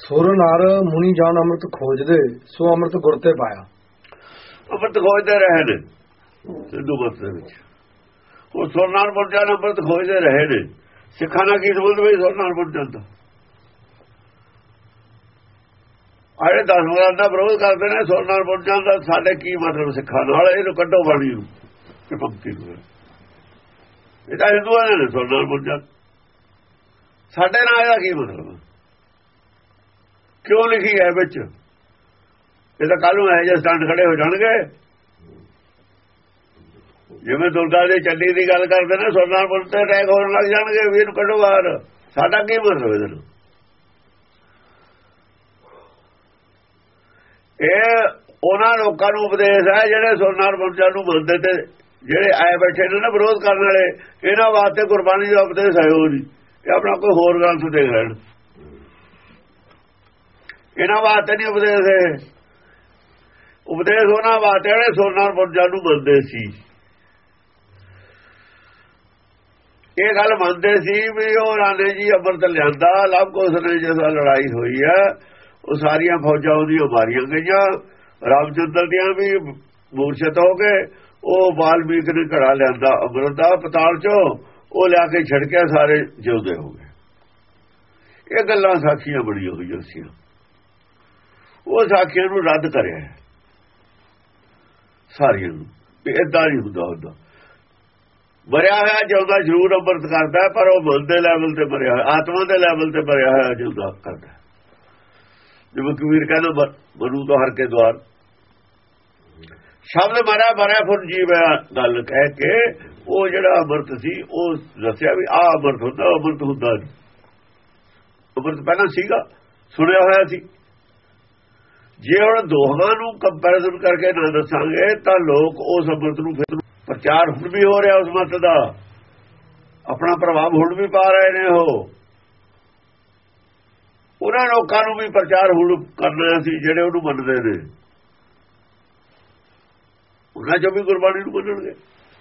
ਸੁਰ ਨਰ ਮੁਨੀ ਜਾਨ ਅੰਮ੍ਰਿਤ ਖੋਜਦੇ ਸੋ ਅੰਮ੍ਰਿਤ ਗੁਰ ਤੇ ਪਾਇਆ। ਅੰਮ੍ਰਿਤ ਖੋਜਦੇ ਰਹੇ ਨੇ, ਸਿੱਧੂ ਮਤ ਦੇ ਵਿੱਚ। ਉਹ ਸੁਰਨਾਰ ਬੁੱਝਾ ਅੰਮ੍ਰਿਤ ਖੋਜਦੇ ਰਹੇ ਨੇ। ਸਿੱਖਾਂ ਨਾਲ ਕੀ ਸੰਬੰਧ ਵੀ ਸੁਰਨਾਰ ਬੁੱਝਾ ਦਾ? ਆਏ ਦਸ ਵਾਰ ਦਾ ਵਿਰੋਧ ਕਰਦੇ ਨੇ ਸੁਰਨਾਰ ਬੁੱਝਾ ਦਾ, ਸਾਡੇ ਕੀ ਮਤਲਬ ਸਿੱਖਾਂ ਨਾਲ ਇਹਨੂੰ ਕੱਢੋ ਬਾਣੀ ਨੂੰ ਕਿ ਪੰਕਤੀ ਨੂੰ। ਇਹ ਤਾਂ ਹਿੰਦੂਆਂ ਨੇ ਸੁਰਨਾਰ ਬੁੱਝਾ ਸਾਡੇ ਨਾਲ ਇਹਦਾ ਕੀ ਮਤਲਬ? ਕਿਉਂ ਲਿਖੀ ਹੈ ਵਿੱਚ? ਇਹ ਤਾਂ ਕੱਲ ਨੂੰ ਇਹ ਜਿਹੇ ਸਟੰਡ ਖੜੇ ਹੋ ਜਾਣਗੇ। ਜਿਵੇਂ ਦੁਰਗਾ ਦੇ ਚੱਲੀ ਦੀ ਗੱਲ ਕਰਦੇ ਨੇ ਸੋਨਾਰ ਪੁਲਿਸ ਤੇ ਅਟੈਕ ਹੋਣ ਲੱਗ ਜਾਣਗੇ ਵੀਰ ਕੱਢੋ ਬਾਹਰ। ਸਾਡਾ ਕੀ ਮਤਲਬ ਇਹਦੇ? ਨਾਲ ਇਹ ਉਹਨਾਂ ਲੋਕਾਂ ਨੂੰ ਉਪਦੇਸ਼ ਹੈ, ਜਿਹੜੇ ਸੋਨਾਰ ਪੁਰਜਾਂ ਨੂੰ ਮੰਨਦੇ ਤੇ ਜਿਹੜੇ ਆਏ ਬੈਠੇ ਨੇ ਨਾ ਵਿਰੋਧ ਕਰਨ ਵਾਲੇ, ਇਹਨਾਂ ਵਾਸਤੇ ਕੁਰਬਾਨੀ ਦਾ ਉਪਦੇਸ਼ ਹੈ ਉਹ ਨਹੀਂ ਇਹ ਆਪਣਾ ਕੋਈ ਹੋਰ ਗ੍ਰੰਥ ਦੇਖ ਲੈਣ। ਇਹਨਾਂ ਵਾਸਤੇ ਨਹੀਂ ਉਪਦੇਸ਼ ਹੈ ਉਪਦੇਸ਼ ਉਹਨਾਂ ਵਾਸਤੇ, ਜਿਹੜੇ ਸੋਨਾਰ ਪੁਰਜਾਂ ਨੂੰ ਮੰਨਦੇ ਸੀ। ਇਹ ਗੱਲ ਮੰਨਦੇ ਸੀ ਵੀ ਉਹ ਰਾਣੇ ਜੀ ਅਮਰਤ ਲਿਆਂਦਾ ਲਵ ਕੋਸ ਨੇ ਜਿਸ ਲੜਾਈ ਹੋਈ ਹੈ, ਉਹ ਸਾਰੀਆਂ ਫੌਜਾਂ ਉਹਦੀਆਂ ਮਾਰੀਆਂ ਗਈਆਂ। ਰਾਮਚੰਦਰ ਦੀਆਂ ਵੀ ਮੂਰਛਤ ਹੋ ਗਏ ਉਹ ਬਾਲਮੀਕ ਨੇ ਘੜਾ ਲਿਆਂਦਾ ਅਮਰਤ ਦਾ, ਪਤਾਲ ਚੋਂ ਉਹ ਲਿਆ ਕੇ ਛੜਕਿਆ, ਸਾਰੇ ਜਿਉਂਦੇ ਹੋ ਗਏ। ਇਹ ਗੱਲਾਂ ਸਾਖੀਆਂ ਬੜੀਆਂ ਹੋਈਆਂ ਸੀ ਉਹ ਸਾਖੀਆਂ ਨੂੰ ਰੱਦ ਕਰਿਆ। ਸਾਰੀਆਂ ਨੂੰ ਵੀ ਇਦਾਂ ਨਹੀਂ ਹੁੰਦਾ ਹੁੰਦਾ। ਮਰਿਆ ਹੋਇਆ ਜਿਉਂਦਾ ਜ਼ਰੂਰ ਅੰਮ੍ਰਿਤ ਕਰਦਾ, ਪਰ ਉਹ ਮਨ ਦੇ ਲੈਵਲ ਤੇ ਮਰਿਆ ਹੋਇਆ, ਆਤਮਾ ਦੇ ਲੈਵਲ ਤੇ ਮਰਿਆ ਹੋਇਆ ਜਿਉਂਦਾ ਕਰਦਾ। ਜਿਵੇਂ ਕਬੀਰ ਕਹਿੰਦਾ ਮਨੂ ਤੋਂ ਹਰ ਕੇ ਦਵਾਰ ਸ਼ਬਦ ਮਰਿਆ ਮਰਿਆ, ਫਿਰ ਜੀਵਿਆ ਗੱਲ ਕਹਿ ਕੇ, ਉਹ ਜਿਹੜਾ ਅੰਮ੍ਰਿਤ ਸੀ, ਉਹ ਦੱਸਿਆ ਵੀ ਆ ਅੰਮ੍ਰਿਤ ਹੁੰਦਾ ਅੰਮ੍ਰਿਤ ਹੁੰਦਾ ਨਹੀਂ ਅੰਮ੍ਰਿਤ ਪਹਿਲਾਂ ਸੀਗਾ, ਸੁਣਿਆ ਹੋਇਆ ਸੀ। ਜੇ ਹੁਣ ਦੋਹਾਂ ਨੂੰ ਕੰਪੈਰੀਜ਼ਨ ਕਰਕੇ ਨਾ ਦੱਸਾਂਗੇ, ਤਾਂ ਲੋਕ ਉਸ ਅੰਮ੍ਰਿਤ ਨੂੰ ਫਿਰ ਪ੍ਰਚਾਰ ਹੁਣ ਵੀ ਹੋ ਰਿਹਾ ਉਸ ਮਤ ਦਾ। ਆਪਣਾ ਪ੍ਰਭਾਵ ਹੁਣ ਵੀ ਪਾ ਰਹੇ ਨੇ ਉਹ। ਉਹਨਾਂ ਲੋਕਾਂ ਨੂੰ ਵੀ ਪ੍ਰਚਾਰ ਹੁਣ ਕਰਨਾ ਸੀ, ਜਿਹੜੇ ਉਹਨੂੰ ਮੰਨਦੇ ਨੇ। ਉਹਨਾਂ ਜੋ ਵੀ ਗੁਰਬਾਣੀ ਨੂੰ ਮੰਨਣਗੇ,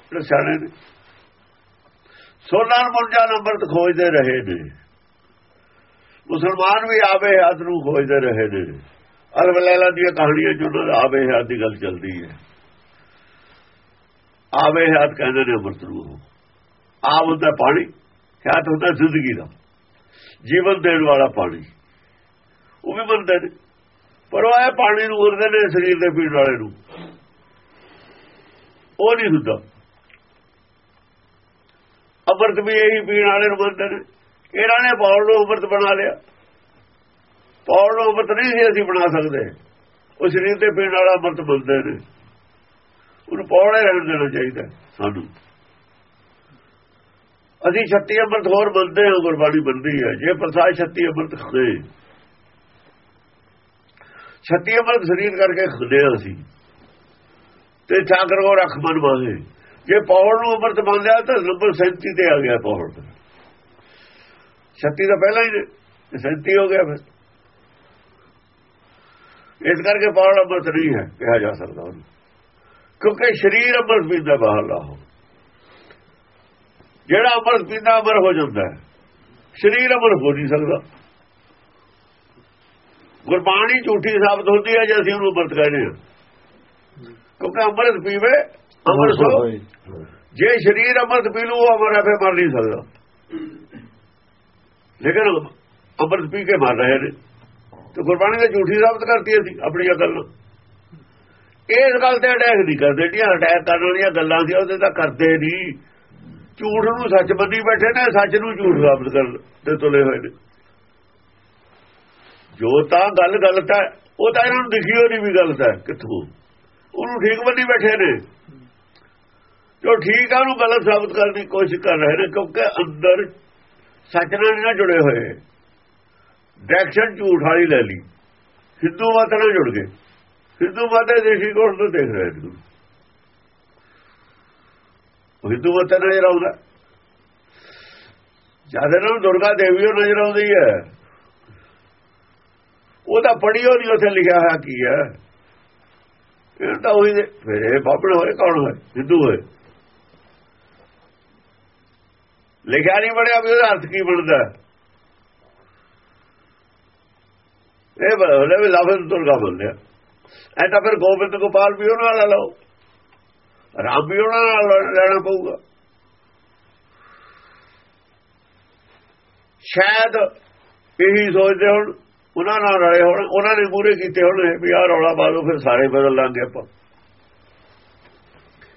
ਜਿਹੜੇ ਸਿਆਣੇ ਨੇ। ਸੋਨਾਰ ਮੁੰਜਾ ਨੰਬਰ ਖੋਜਦੇ ਰਹੇ ਨੇ। ਮੁਸਲਮਾਨ ਵੀ ਆਵੇ ਹੱਥ ਨੂੰ ਖੋਜਦੇ ਰਹੇ ਨੇ। ਅਲਵਲੈਲਾ ਦੀਆਂ ਕਹਾਣੀਆਂ ਚ ਉਹਨਾਂ ਦਾ ਆਵੇ ਹੱਥ ਦੀ ਗੱਲ ਚੱਲਦੀ ਹੈ। ਆਵੇ ਹੱਥ ਕਹਿੰਦੇ ਨੇ ਅੰਮ੍ਰਿਤ ਨੂੰ ਆਪ ਹੁੰਦਾ ਪਾਣੀ, ਹੱਥ ਹੁੰਦਾ ਜ਼ਿੰਦਗੀ ਦਾ। ਜੀਵਨ ਦੇਣ ਵਾਲਾ ਪਾਣੀ। ਉਹ ਵੀ ਬੰਦੇ ਨੇ। ਪਰ ਉਹ ਇਹ ਪਾਣੀ ਨੂੰ ਉਰਦੇ ਨੇ ਸਰੀਰ ਦੇ ਪੀਣ ਵਾਲੇ ਨੂੰ। ਉਹ ਨਹੀਂ ਹੁੰਦਾ। ਅੰਮ੍ਰਿਤ ਵੀ ਇਹੀ ਪੀਣ ਵਾਲੇ ਨੂੰ ਬੰਦੇ ਨੇ। ਇਹਨਾਂ ਨੇ ਪੌਲ ਨੂੰ ਅੰਮ੍ਰਿਤ ਬਣਾ ਲਿਆ। ਪੌਲ ਨੂੰ ਅੰਮ੍ਰਿਤ ਨਹੀਂ ਸੀ ਅਸੀਂ ਬਣਾ ਸਕਦੇ। ਉਹ ਸਰੀਰ ਤੇ ਪੀਣ ਵਾਲਾ ਅੰਮ੍ਰਿਤ ਬੰਦੇ ਨੇ। ਉਹਨੂੰ ਪੌੜੇ ਰਹਿਣ ਦੇਣਾ ਚਾਹੀਦਾ ਸਾਨੂੰ। ਅਸੀਂ 36 ਅੰਮ੍ਰਿਤ ਹੋਰ ਬੰਦੇ ਹਾਂ, ਗੁਰਬਾਣੀ ਬੰਦੀ ਹੈ। ਜੇ ਪ੍ਰਸਾਦ 36 ਅੰਮ੍ਰਿਤ ਖਾਦੇ। 36 ਅੰਮ੍ਰਿਤ ਸਰੀਰ ਕਰਕੇ ਖਾਦੇ ਅਸੀਂ। ਤੇ ਠਾਕਰ ਕੋ ਰੱਖ ਮਨ ਮਾਹੇ ਜੇ ਪੌੜ ਨੂੰ ਅੰਮ੍ਰਿਤ ਬੰਦਿਆ ਤਾਂ ਨੰਬਰ 37 ਤੇ ਆ ਗਿਆ ਪੌੜ। 36 ਤਾਂ ਪਹਿਲਾਂ ਹੀ 37 ਹੋ ਗਿਆ ਫਿਰ। ਇਸ ਕਰਕੇ ਪੌੜ ਅੰਮ੍ਰਿਤ ਨਹੀਂ ਹੈ ਕਿਹਾ ਜਾ ਸਕਦਾ ਉਹਨੂੰ। ਕਿਉਂਕਿ ਸਰੀਰ ਅੰਮ੍ਰਿਤ ਪੀਂਦਾ ਬਾਹਰਲਾ ਹੋ ਜਿਹੜਾ ਅੰਮ੍ਰਿਤ ਪੀਂਦਾ ਅਮਰ ਹੋ ਜਾਂਦਾ ਹੈ। ਸਰੀਰ ਅਮਰ ਹੋ ਨਹੀਂ ਸਕਦਾ। ਗੁਰਬਾਣੀ ਝੂਠੀ ਸਾਬਤ ਹੁੰਦੀ ਹੈ ਜੇ ਅਸੀਂ ਉਹਨੂੰ ਅੰਮ੍ਰਿਤ ਕਹਿੰਦੇ ਹਾਂ। ਕਿਉਂਕਿ ਅੰਮ੍ਰਿਤ ਪੀਵੇ ਅਮਰ ਸੋ। ਜੇ ਸਰੀਰ ਅੰਮ੍ਰਿਤ ਪੀ ਲੂ ਉਹ ਅਮਰ ਆਪੇ ਮਰ ਨਹੀਂ ਸਕਦਾ। ਲੇਕਿਨ ਅੰਮ੍ਰਿਤ ਪੀ ਕੇ ਮਰ ਰਹੇ ਨੇ। ਤੇ ਗੁਰਬਾਣੀ ਨੇ ਝੂਠੀ ਸਾਬਤ ਕਰਤੀ ਅਸੀਂ ਆਪਣੀ ਅਕਲ ਨਾਲ ਇਸ ਗੱਲ ਤੇ ਅਟੈਕ ਨਹੀਂ ਕਰਦੇ, ਜਿਹੜੀਆਂ ਅਟੈਕ ਕਰਨ ਵਾਲੀਆਂ ਗੱਲਾਂ ਸੀ, ਉਹਦੇ ਤਾਂ ਕਰਦੇ ਨਹੀਂ। ਝੂਠ ਨੂੰ ਸੱਚ ਬੰਦੀ ਬੈਠੇ ਨੇ, ਸੱਚ ਨੂੰ ਝੂਠ ਸਾਬਤ ਕਰਨ ਦੇ ਤੁਲੇ ਹੋਏ ਨੇ। ਜੋ ਤਾਂ ਗੱਲ ਗਲਤ ਹੈ, ਉਹ ਤਾਂ ਇਹਨਾਂ ਨੂੰ ਦਿਖੀ ਹੋਣੀ ਵੀ ਗਲਤ ਹੈ, ਕਿੱਥੋਂ? ਉਹਨੂੰ ਠੀਕ ਬੰਦੀ ਬੈਠੇ ਨੇ। ਜੋ ਠੀਕ ਆ, ਉਹਨੂੰ ਗਲਤ ਸਾਬਤ ਕਰਨ ਦੀ ਕੋਸ਼ਿਸ਼ ਕਰ ਰਹੇ ਨੇ, ਕਿਉਂਕਿ ਅੰਦਰ ਸੱਚ ਨਾਲ ਨਾ ਜੁੜੇ ਹੋਏ। ਡਾਇਰੈਕਸ਼ਨ ਝੂਠ ਵਾਲੀ ਲੈ ਲਈ। ਸਿੱਧੂ ਮਤ ਨਾਲ ਜੁੜ ਗਏ। ਸਿੱਧੂ ਮਤ ਦੇ ਦ੍ਰਿਸ਼ਟੀਕੋਣ ਤੋਂ ਦੇਖ ਰਹੇ ਨੇ ਉਹ ਹਿੰਦੂ ਮਤ ਨਜ਼ਰ ਆਉਂਦਾ ਜ਼ਿਆਦਾ ਨੂੰ ਦੁਰਗਾ ਦੇਵੀ ਉਹ ਨਜ਼ਰ ਆਉਂਦੀ ਹੈ ਉਹਦਾ ਪੜਿਓ ਨਹੀਂ ਉੱਥੇ ਲਿਖਿਆ ਹੋਇਆ ਕੀ ਹੈ। ਇਹ ਤਾਂ ਉਹੀ ਫਿਰ ਇਹ ਬਾਪੜ ਹੋਏ, ਕੌਣ ਹੋਏ? ਸਿੱਧੂ ਹੋਏ। ਲਿਖਿਆ ਨਹੀਂ ਪੜਿਆ ਵੀ ਉਹਦਾ ਅਰਥ ਕੀ ਬਣਦਾ। ਇਹ ਬੋਲੇ ਵੀ ਲਫ਼ਜ਼ ਦੁਰਗਾ ਬੋਲਿਆ। ਐ ਤਾਂ ਫਿਰ ਗੋਬਿੰਦ ਗੋਪਾਲ ਵੀ ਉਹਨਾਂ ਨਾਲ ਲਓ ਰਾਮ ਵੀ ਉਹਨਾਂ ਨਾਲ ਲੈਣਾ ਪਊਗਾ। ਸ਼ਾਇਦ ਇਹੀ ਸੋਚਦੇ ਹੁਣ, ਉਹਨਾਂ ਨਾਲ ਰਲੇ ਹੁਣ, ਉਹਨਾਂ ਨੇ ਪੂਰੇ ਕੀਤੇ ਹੁਣ ਵੀ ਆਹ ਰੌਲਾ ਬਾਦੋ ਫਿਰ ਸਾਰੇ ਬਦਲ ਲਾਂਗੇ ਆਪਾਂ।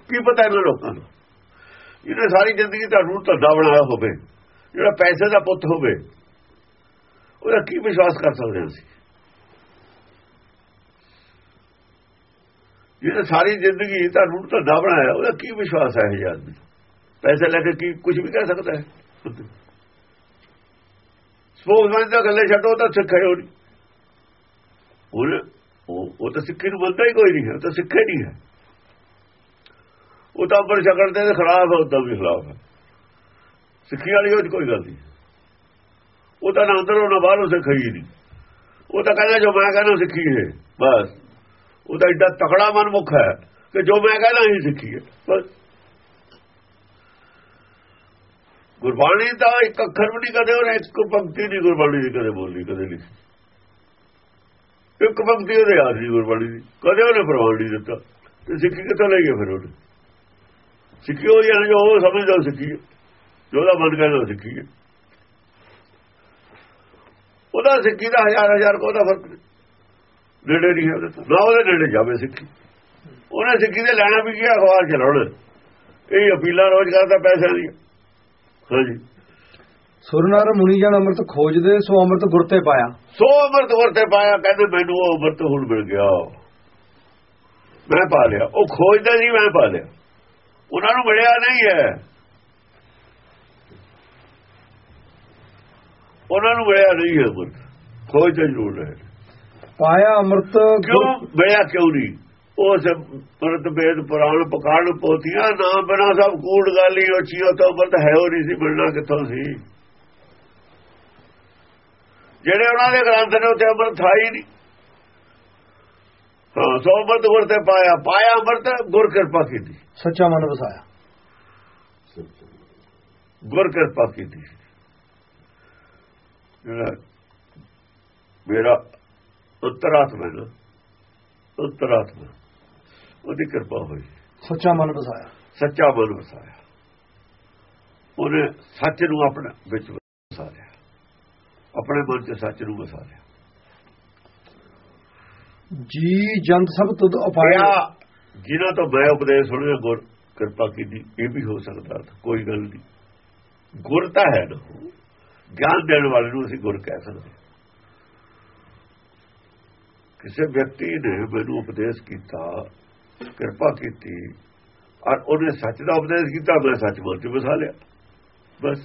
ਕੀ ਪਤਾ ਇਹਨਾਂ ਲੋਕਾਂ ਨੂੰ? ਜਿਹਨੇ ਸਾਰੀ ਜ਼ਿੰਦਗੀ ਤੁਹਾਨੂੰ ਧੰਦਾ ਬਣਾਇਆ ਹੋਵੇ, ਜਿਹੜਾ ਪੈਸੇ ਦਾ ਪੁੱਤ ਹੋਵੇ, ਉਹਦਾ ਕੀ ਵਿਸ਼ਵਾਸ ਕਰ ਸਕਦੇ ਹਾਂ ਅਸੀਂ? ਜਿਹਨੇ ਸਾਰੀ ਜ਼ਿੰਦਗੀ ਤੁਹਾਨੂੰ ਧੰਦਾ ਬਣਾਇਆ, ਉਹਦਾ ਕੀ ਵਿਸ਼ਵਾਸ ਹੈ ਇਹ ਆਦਮੀ? ਪੈਸੇ ਲੈ ਕੇ ਕੀ ਕੁਝ ਵੀ ਕਹਿ ਸਕਦਾ ਹੈ? ਸਪੋਕਸਮੈਨ ਦਾ ਗੱਲੇ ਛੱਡੋ ਤਾਂ ਸਿੱਖ ਹੈ ਉਹ ਨਹੀਂ ਉਹ ਤਾਂ ਸਿੱਖੀ ਨੂੰ ਮੰਨਦਾ ਹੀ ਕੋਈ ਨਹੀਂ ਹੈ ਤਾਂ ਸਿੱਖੇ ਨਹੀਂ ਹੈ। ਉਹ ਤਾਂ ਉੱਪਰ ਛਕਣ ਦੇ ਖਿਲਾਫ ਹੈ ਉਦੋਂ ਵੀ ਖਿਲਾਫ ਹੈ। ਸਿੱਖੀ ਵਾਲੀ ਉਹ 'ਚ ਕੋਈ ਗੱਲ ਨਹੀਂ। ਉਹ ਤਾਂ ਨਾ ਅੰਦਰੋਂ ਨਾ ਬਾਹਰੋਂ ਸਿੱਖੀ ਹੀ ਨਹੀਂ। ਉਹ ਤਾਂ ਕਹਿੰਦਾ ਜੋ ਮੈਂ ਕਹਿੰਦਾ ਸਿੱਖੀ ਹੈ, ਬਸ। ਉਹਦਾ ਤਾਂ ਐਡਾ ਤਕੜਾ ਮਨਮੁਖ ਹੈ ਕਿ ਜੋ ਮੈਂ ਕਹਿਣਾ ਹੀ ਸਿੱਖੀ ਹੈ। ਬਸ। ਗੁਰਬਾਣੀ ਦਾ ਇੱਕ ਅੱਖਰ ਵੀ ਨਹੀਂ ਕਦੇ ਉਹਨੇ ਇੱਕ ਪੰਕਤੀ ਦੀ ਗੁਰਬਾਣੀ ਦੀ ਕਦੇ ਬੋਲੀ, ਕਦੇ ਨਹੀਂ। ਇੱਕ ਪੰਕਤੀ ਉਹਦੇ ਯਾਦ ਨਹੀਂ ਗੁਰਬਾਣੀ ਦੀ। ਕਦੇ ਉਹਨੇ ਪ੍ਰਵਾਨ ਨਹੀਂ ਦਿੱਤਾ। ਤੇ ਸਿੱਖੀ ਕਿੱਥੋਂ ਲੈ ਗਿਆ ਫਿਰ ਉਹਨੇ? ਸਿੱਖੀ ਉਹ ਜਾਣ ਜੋ ਉਹ ਸਮਝਦਾ ਉਹ ਸਿੱਖੀ ਹੈ। ਜੋ ਉਹਦਾ ਮਨ ਕਹਿੰਦਾ ਉਹ ਸਿੱਖੀ ਹੈ। ਉਹਦਾ ਸਿੱਖੀ ਦਾ ਹਜ਼ਾਰ ਹਜ਼ਾਰ ਕੋ ਦਾ ਫ਼ਰਕ ਨੇੜੇ ਨਹੀਂ ਹੈ ਉਹਦੇ ਤੋਂ। ਨਾ ਉਹਦੇ ਨੇੜੇ ਜਾਵੇ ਸਿੱਖੀ। ਉਹਨੇ ਸਿੱਖੀ ਦੇ ਲੈਣਾ ਵੀ ਕੀ ਅਖਬਾਰ ਚਲਾਉਣ ਇਹ ਅਪੀਲਾਂ ਰੋਜ਼ ਕਰਦਾ ਪੈਸੇ ਦੀ ਹਾਂਜੀ। ਸੁਰਨਰ ਮੁਨੀ ਜਨ ਅੰਮ੍ਰਿਤ ਖੋਜਦੇ ਸੋ ਅੰਮ੍ਰਿਤ ਗੁਰ ਤੇ ਪਾਇਆ। ਸੋ ਅਮਰਤ ਵਰਤੇ ਪਾਇਆ ਕਹਿੰਦੇ ਮੈਨੂੰ ਉਹ ਅਮਰਤ ਹੁਣ ਮਿਲ ਗਿਆ। ਮੈਂ ਪਾ ਲਿਆ। ਉਹ ਖੋਜਦਾ ਨਹੀਂ ਮੈਂ ਪਾ ਲਿਆ। ਉਹਨਾਂ ਨੂੰ ਮਿਲਿਆ ਨਹੀਂ ਹੈ। ਉਹਨਾਂ ਨੂੰ ਮਿਲਿਆ ਨਹੀਂ ਹੈ ਅਮਰਤ। ਖੋਜਦਾ ਜ਼ਰੂਰ ਰਹੇ। ਪਾਇਆ ਅੰਮ੍ਰਿਤ ਕਿਉਂ? ਮਿਲਿਆ ਕਿਉਂ ਨਹੀਂ? ਉਸ ਅਮਰਤ ਵੇਦ ਪੁਰਾਣ ਪਕਾਣ ਪੋਥੀਆਂ ਨਾ ਬਣਾ ਸਭ ਕੂੜ ਗਾਲੀ ਉੱਚੀਆਂ ਤੋਂ ਅਮਰਤ ਹੈ ਉਹ ਨਹੀਂ ਸੀ ਮਿਲਣਾ ਕਿੱਥੋਂ ਸੀ? ਜਿਹੜੇ ਉਹਨਾਂ ਦੇ ਗ੍ਰੰਥ ਨੇ ਉੱਥੇ ਅਮਰਤ ਥਾ ਹੀ ਨਹੀਂ। ਹਾਂ ਸੋ ਅਮਰਤ ਗੁਰ ਤੇ ਪਾਇਆ। ਪਾਇਆ ਅਮਰਤ ਗੁਰ ਕਿਰਪਾ ਕੀਤੀ। ਸੱਚਾ ਮਨ ਵਸਾਇਆ। ਗੁਰ ਕਿਰਪਾ ਕੀਤੀ। ਜਿਹੜਾ ਮੇਰਾ ਉਤਰਾਤਮਾ ਹੈ ਨਾ। ਉਤਰਾਤਮਾ। ਉਹਦੀ ਕਿਰਪਾ ਹੋਈ। ਸੱਚਾ ਮਨ ਵਸਾਇਆ। ਸੱਚਾ ਮਨ ਵਸਾਇਆ। ਉਹਨੇ ਸੱਚ ਨੂੰ ਆਪਣੇ ਵਿੱਚ ਵਸਾ ਲਿਆ ਆਪਣੇ ਮਨ 'ਚ ਸੱਚ ਨੂੰ ਵਸਾ ਲਿਆ ਜੀ ਜੰਤ ਸਭ ਤੁਧ ਉਪਾਇਆ ਪਾਇਆ ਜਿਨ੍ਹਾਂ ਤੋਂ ਮੈਂ ਉਪਦੇਸ਼ ਸੁਣਿਆ ਗੁਰ ਕਿਰਪਾ ਕੀਤੀ ਇਹ ਵੀ ਹੋ ਸਕਦਾ ਕੋਈ ਗੱਲ ਨਹੀਂ। ਗੁਰ ਤਾਂ ਹੈ ਨਾ। ਗਿਆਨ ਦੇਣ ਵਾਲੇ ਨੂੰ ਅਸੀਂ ਗੁਰ ਕਹਿ ਸਕਦੇ ਹਾਂ। ਕਿਸੇ ਵਿਅਕਤੀ ਨੇ ਮੈਨੂੰ ਉਪਦੇਸ਼ ਕੀਤਾ ਕਿਰਪਾ ਕੀਤੀ ਔਰ ਉਹਨੇ ਸੱਚ ਦਾ ਉਪਦੇਸ਼ ਕੀਤਾ ਮੈਂ ਸੱਚ ਬੋਲ ਕੇ ਵਸਾ ਲਿਆ। ਬਸ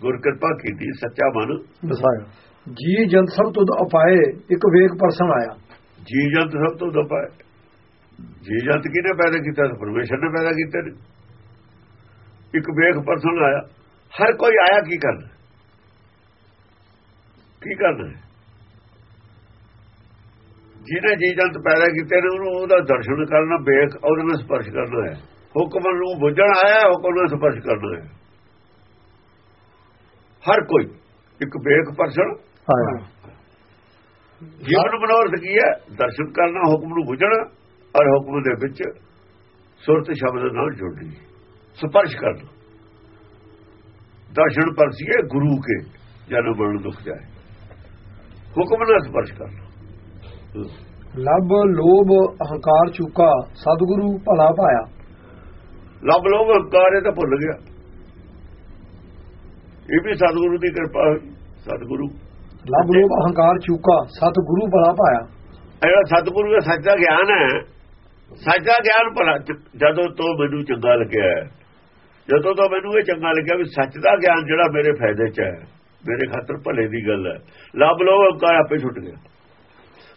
ਗੁਰ ਕਿਰਪਾ ਕੀਤੀ ਸੱਚਾ ਮਨ ਵਸਾਇਆ। ਜੀ ਜੰਤ ਸਭ ਤੁਧ ਉਪਾਏ ਇੱਕ ਵੇਗ ਪਰਸਨ ਆਇਆ। ਜੀ ਜੰਤ ਸਭ ਤੋਂ ਦਪਾਏ ਜੀ ਜੰਤ ਕਿਹਨੇ ਪੈਦਾ ਕੀਤਾ? ਪਰਮੇਸ਼ਰ ਨੇ ਪੈਦਾ ਕੀਤੇ ਇੱਕ ਵੇਖ ਪਰਸਨ ਆਇਆ। ਹਰ ਕੋਈ ਆਇਆ ਕੀ ਕਰਨਾ? ਕੀ ਕਰਨਾ? ਜਿਹਨੇ ਜੀ ਜੰਤ ਪੈਦਾ ਕੀਤੇ ਨੇ ਉਹਨੂੰ ਉਹਦਾ ਦਰਸ਼ਨ ਕਰਨਾ ਵੇਖ ਉਹਦੇ ਨਾਲ ਸਪਰਸ਼ ਕਰਨਾ ਹੈ। ਹੁਕਮ ਨੂੰ ਬੁੱਝਣ ਆਇਆ ਹੁਕਮ ਨੂੰ ਸਪਰਸ਼ ਕਰਨਾ ਹੈ। ਹਰ ਕੋਈ ਇੱਕ ਪਰਸਨ ਆਇਆ ਜੀਵਨ ਮਨੋਰਥ ਕੀ ਹੈ? ਦਰਸ਼ਨ ਕਰਨਾ ਹੁਕਮ ਨੂੰ ਬੁਝਣਾ ਔਰ ਹੁਕਮ ਦੇ ਵਿੱਚ ਸੁਰਤ ਸ਼ਬਦ ਨਾਲ ਜੁੜਨੀ। ਸਪਰਸ਼ ਕਰਨਾ। ਦਰਸ਼ਨ ਪਰਸੀਏ ਗੁਰੂ ਕੇ ਜਨਮ ਮਰਨ ਦੁਖ ਜਾਏ। ਹੁਕਮ ਨਾਲ ਸਪਰਸ਼ ਕਰਨਾ। ਲਬ ਲੋਭ ਅਹੰਕਾਰ ਚੂਕਾ ਸਤਿਗੁਰੂ ਭਲਾ ਪਾਇਆ ਲੱਭ ਲੋਭ ਹੰਕਾਰ ਇਹ ਤਾਂ ਭੁੱਲ ਗਿਆ। ਇਹ ਵੀ ਸਤਿਗੁਰੂ ਦੀ ਕਿਰਪਾ ਹੋਈ ਸਤਿਗੁਰੂ। ਲਬ ਲੋਭ ਅਹੰਕਾਰ ਚੂਕਾ ਸਤਿਗੁਰੂ ਭਲਾ ਪਾਇਆ ਇਹ ਜਿਹੜਾ ਸਤਿਗੁਰੂ ਦਾ ਸੱਚ ਗਿਆਨ ਹੈ। ਸੱਚ ਗਿਆਨ ਭਲਾ ਜਦੋਂ ਤੋਂ ਮੈਨੂੰ ਚੰਗਾ ਲੱਗਿਆ ਜਦੋਂ ਤੋਂ ਮੈਨੂੰ ਇਹ ਚੰਗਾ ਲੱਗਿਆ ਵੀ ਸੱਚ ਦਾ ਗਿਆਨ ਜਿਹੜਾ ਮੇਰੇ ਫਾਇਦੇ 'ਚ ਹੈ ਮੇਰੇ ਖਾਤਰ ਭਲੇ ਦੀ ਗੱਲ ਹੈ। ਲੱਭ ਲੋ ਹੰਕਾਰ ਆਪੇ ਛੁੱਟ ਗਿਆ।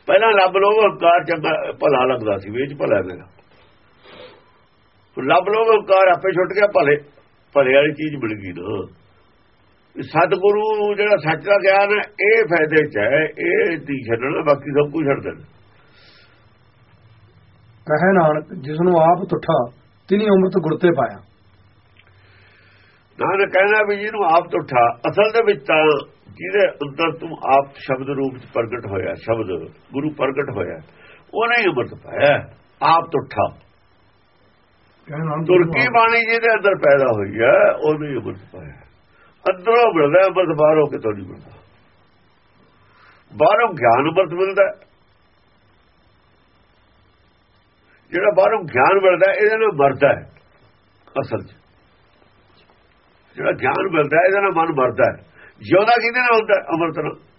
ਪਹਿਲਾਂ ਲੱਭ ਲੋ ਹੰਕਾਰ ਚੰਗਾ ਭਲਾ ਲੱਗਦਾ ਸੀ ਵੇਚ ਭਲਾ ਮੇਰਾ। ਲੱਭ ਲੋ ਹੰਕਾਰ ਆਪੇ ਛੁੱਟ ਗਿਆ ਭਲੇ ਭਲੇ ਵਾਲੀ ਚੀਜ਼ ਮਿਲ ਗਈ ਨਾ। ਸਤਿਗੁਰੂ ਜਿਹੜਾ ਸੱਚ ਦਾ ਗਿਆਨ ਹੈ ਇਹ ਫਾਇਦੇ 'ਚ ਹੈ ਇਹ ਦੀ ਛੱਡਣਾ ਬਾਕੀ ਸਭ ਕੁਝ ਛੱਡ ਦੇਣਾ ਕਹੇ ਨਾਨਕ ਜਿਸ ਨੂੰ ਆਪ ਤੁਠਾ ਤਿਨੀ ਅੰਮ੍ਰਿਤ ਗੁਰ ਤੇ ਪਾਇਆ। ਨਾਨਕ ਕਹਿੰਦਾ ਵੀ ਜਿਹਨੂੰ ਆਪ ਤੋਂ ਠਾ ਅਸਲ ਦੇ ਵਿੱਚ ਤਾਂ ਜਿਹਦੇ ਅੰਦਰ ਤੂੰ ਆਪ ਸ਼ਬਦ ਰੂਪ ਚ ਪ੍ਰਗਟ ਹੋਇਆ ਸ਼ਬਦ ਗੁਰੂ ਪ੍ਰਗਟ ਹੋਇਆ ਉਹਨੇ ਹੀ ਅੰਮ੍ਰਿਤ ਪਾਇਆ ਆਪ ਤੁਠਾ ਕਹਿਣ ਨਾਮ ਤੁਰਕੀ ਬਾਣੀ ਜਿਹਦੇ ਅੰਦਰ ਪੈਦਾ ਹੋਈ ਹੈ ਉਹਨੇ ਹੀ ਅੰਮ੍ਰਿਤ ਪਾਇਆ। ਅੰਦਰੋਂ ਮਿਲਦਾ ਅੰਮ੍ਰਿਤ ਬਾਹਰੋਂ ਕਿਤੋਂ ਨਹੀਂ ਮਿਲਦਾ। ਬਾਹਰੋਂ ਗਿਆਨ ਅੰਮ੍ਰਿਤ ਮਿਲਦਾ। ਜਿਹੜਾ ਬਾਹਰੋਂ ਗਿਆਨ ਮਿਲਦਾ ਇਹਦੇ ਨਾਲ ਮਰਦਾ ਹੈ ਅਸਲ 'ਚ। ਜਿਹੜਾ ਗਿਆਨ ਮਿਲਦਾ ਇਹਦੇ ਨਾਲ ਮਨ ਮਰਦਾ ਹੈ। ਜਿਉਂਦਾ ਕਿਹਦੇ ਨਾਲ ਹੁੰਦਾ? ਅੰਮ੍ਰਿਤ ਨਾਲ?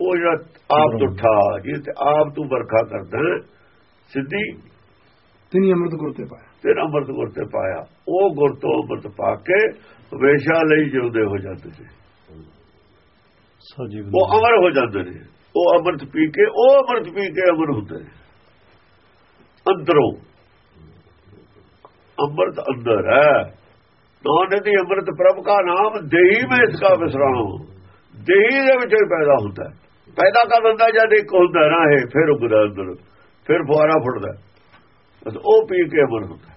ਉਹ ਜਿਹੜਾ ਆਪ ਤੁਠਾ ਜਿਸ ਤੇ ਆਪ ਤੂੰ ਵਰਖਾ ਕਰਦਾ ਸਿੱਧੀ ਤਿਨੀ ਅੰਮ੍ਰਿਤ ਗੁਰ ਤੇ ਪਾਇਆ। ਫਿਰ ਅੰਮ੍ਰਿਤ ਗੁਰ ਤੇ ਪਾਇਆ। ਉਹ ਗੁਰ ਤੋਂ ਅੰਮ੍ਰਿਤ ਪਾ ਕੇ ਹਮੇਸ਼ਾ ਲਈ ਜਿਉਂਦੇ ਹੋ ਜਾਂਦੇ ਨੇ ਸਜੀਵ ਉਹ ਅਮਰ ਹੋ ਜਾਂਦੇ ਨੇ। ਉਹ ਅੰਮ੍ਰਿਤ ਪੀ ਕੇ ਉਹ ਅੰਮ੍ਰਿਤ ਪੀ ਕੇ ਅਮਰ ਹੁੰਦੇ ਨੇ। ਅੰਦਰੋਂ। ਅੰਮ੍ਰਿਤ ਅੰਦਰ ਹੈ। ਨਾਨੇ ਅੰਮ੍ਰਿਤ ਪ੍ਰਭ ਕਾ ਨਾਮ ਦੇਹੀ ਮੈਂ ਇਸ ਕਾ ਵਿਸਰਾਮ। ਦੇਹੀ ਦੇ ਵਿੱਚ ਹੀ ਪੈਦਾ ਹੁੰਦਾ ਪੈਦਾ ਕਰ ਦਿੰਦਾ ਜਦ ਇੱਕ ਹੁੰਦਾ ਨਾ ਇਹ, ਫਿਰ ਉਗਦਾ ਅੰਦਰ, ਫਿਰ ਫੁਆਰਾ ਫੁੱਟਦਾ ਬਸ ਉਹ ਪੀ ਕੇ ਅਮਰ ਹੁੰਦਾ